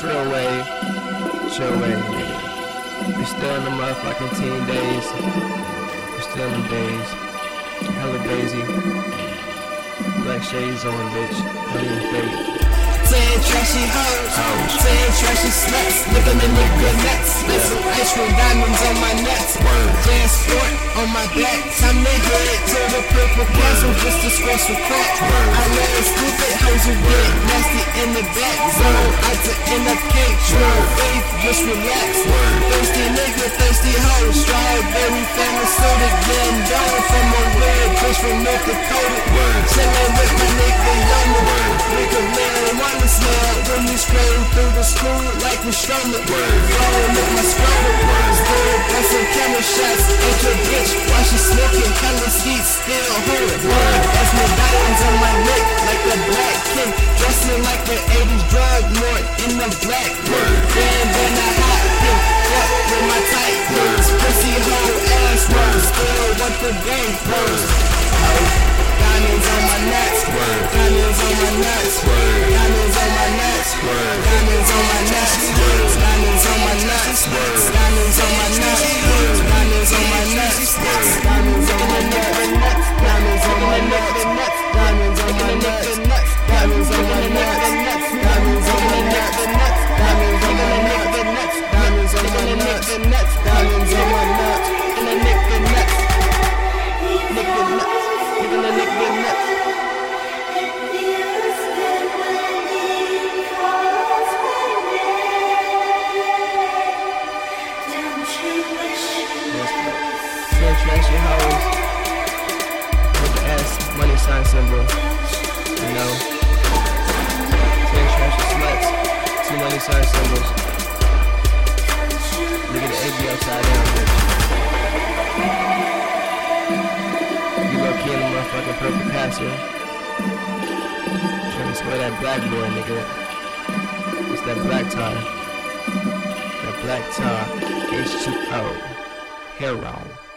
Trill Wave, Trill Wave, nigga. We still in the motherfucking teen days. We still in the days. Hella daisy. Black shades on, bitch. Honey fake. Saying trashy hoes, saying trashy sluts, living in nigga nuts. There's some ice cream diamonds on my nuts. Jazz sport on my back. Time to head to the purple castle just to score some crack. I love stupid in the back zone. Out to end up cake, true faith, just relax. Thirsty nigga, thirsty hoe, strawberry family soda, getting down from a red bitch from North Dakota. Chillin' with my nigga Yama, nigga marijuana smell when we spraying through the school like we stroller. Falling with my scroller, still busting camera shots. Ain't your bitch while she smoking, hella skeet, still hold. That's my diamonds on my neck like a black king, dressing like an 80s drug lord in the black word. Then I hot pink, fuck with my tight clothes, pussy hoe ass rose, still want the game closed. Diamonds on my nuts, diamonds on my nuts, diamonds on my nuts, diamonds on my nuts, diamonds on my nuts, diamonds on my nuts, diamonds on my nuts, Trashy hoes with the S money sign symbol. You know, trashy sluts, two money sign symbols. Look at the AB upside down, bitch. You low key in the motherfucking purple passer. Trying to score that black boy, nigga. It's that black tar. That black tar. H2O. Hero.